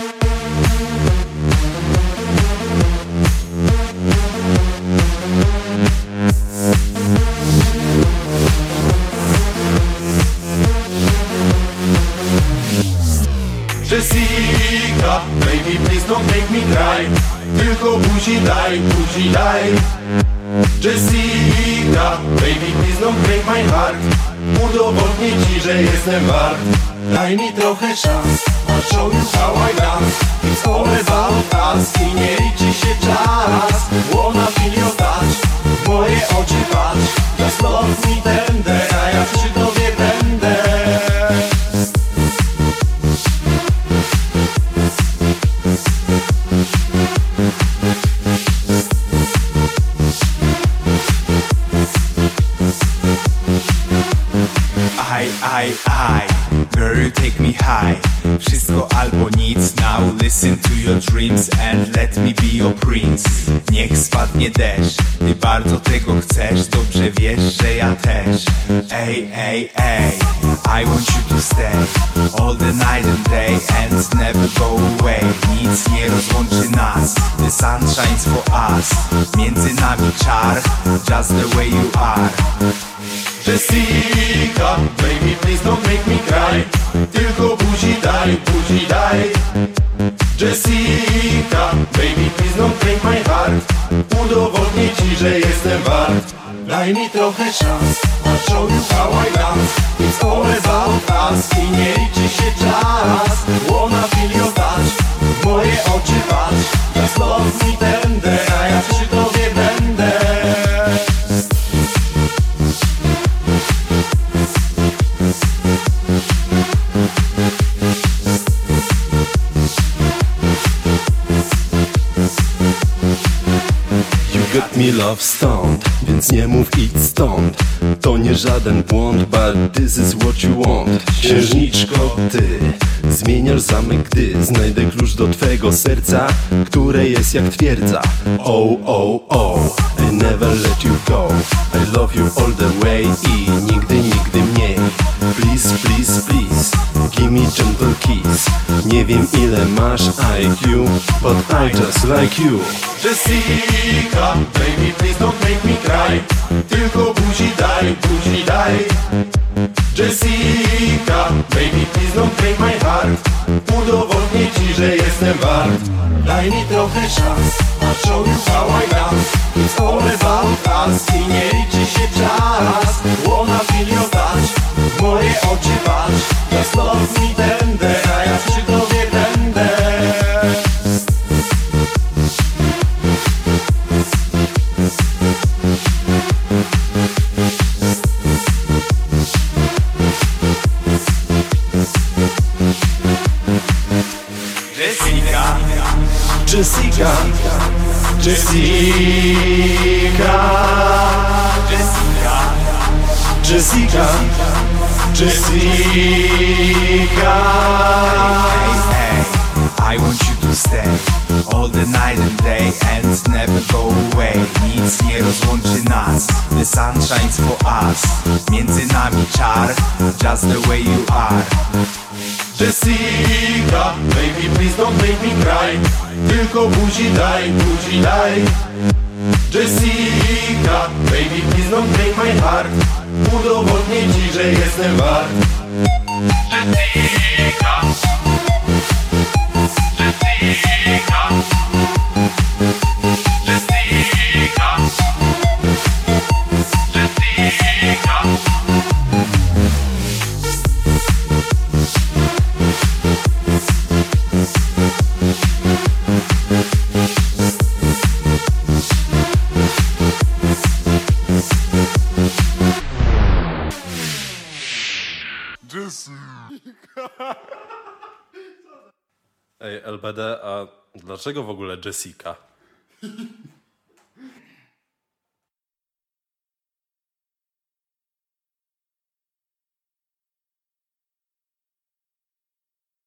Jessica, baby please don't make me cry. Tylko buzi daj, buzi daj. Jessica, baby please don't break my heart Udowodnię ci, że jestem wart. Daj mi trochę szans I'll show you how I dance It's all about us I nie liczy się czas Wanna I, I, girl take me high. Wszystko albo nic, now listen to your dreams And let me be your prince. Niech spadnie deszcz, ty bardzo tego chcesz. Dobrze wiesz, że ja też. Ej, ej, ej, I want you to stay All the night and day and never go away. Nic nie rozłączy nas, the sun shines for us. Między nami czar, just the way you are Jessica, baby please don't make me cry Tylko buzi daj, buzi daj. Jessica, baby please don't break my heart. Udowodnię ci, że jestem wart. Daj mi trochę szans I'll show you how I dance It's all about us I nie liczy się czas. Wanna feel your touch Me love stoned, więc nie mów idź stąd. To nie żaden błąd, but this is what you want. Księżniczko, ty zmieniasz zamek, gdy znajdę klucz do twego serca Które jest jak twierdza. Oh, oh, oh, I never let you go. I love you all the way i nigdy, nigdy mniej. Please, please, please, me gentle kiss Nie wiem ile masz IQ, but I just like you. Jessica, baby please don't make me cry. Tylko buzi daj, buzi daj. Jessica, baby please don't break my heart. Udowodnię ci, że jestem wart. Daj mi trochę szans I'll show you how I dance It's all about us I nie Jessica, Jessica, Jessica, Jessica, Jessica, I want you to stay all the night and day and never go away. Nic nie rozłączy nas, the sun shines for us. Między nami czar, just the way you are. Jessica, baby please don't make me cry. Tylko buzi daj, buzi daj. Jessica, baby please don't break my heart. Udowodnię ci, że jestem wart. Jessica Ej, LBD, a dlaczego w ogóle Jessica?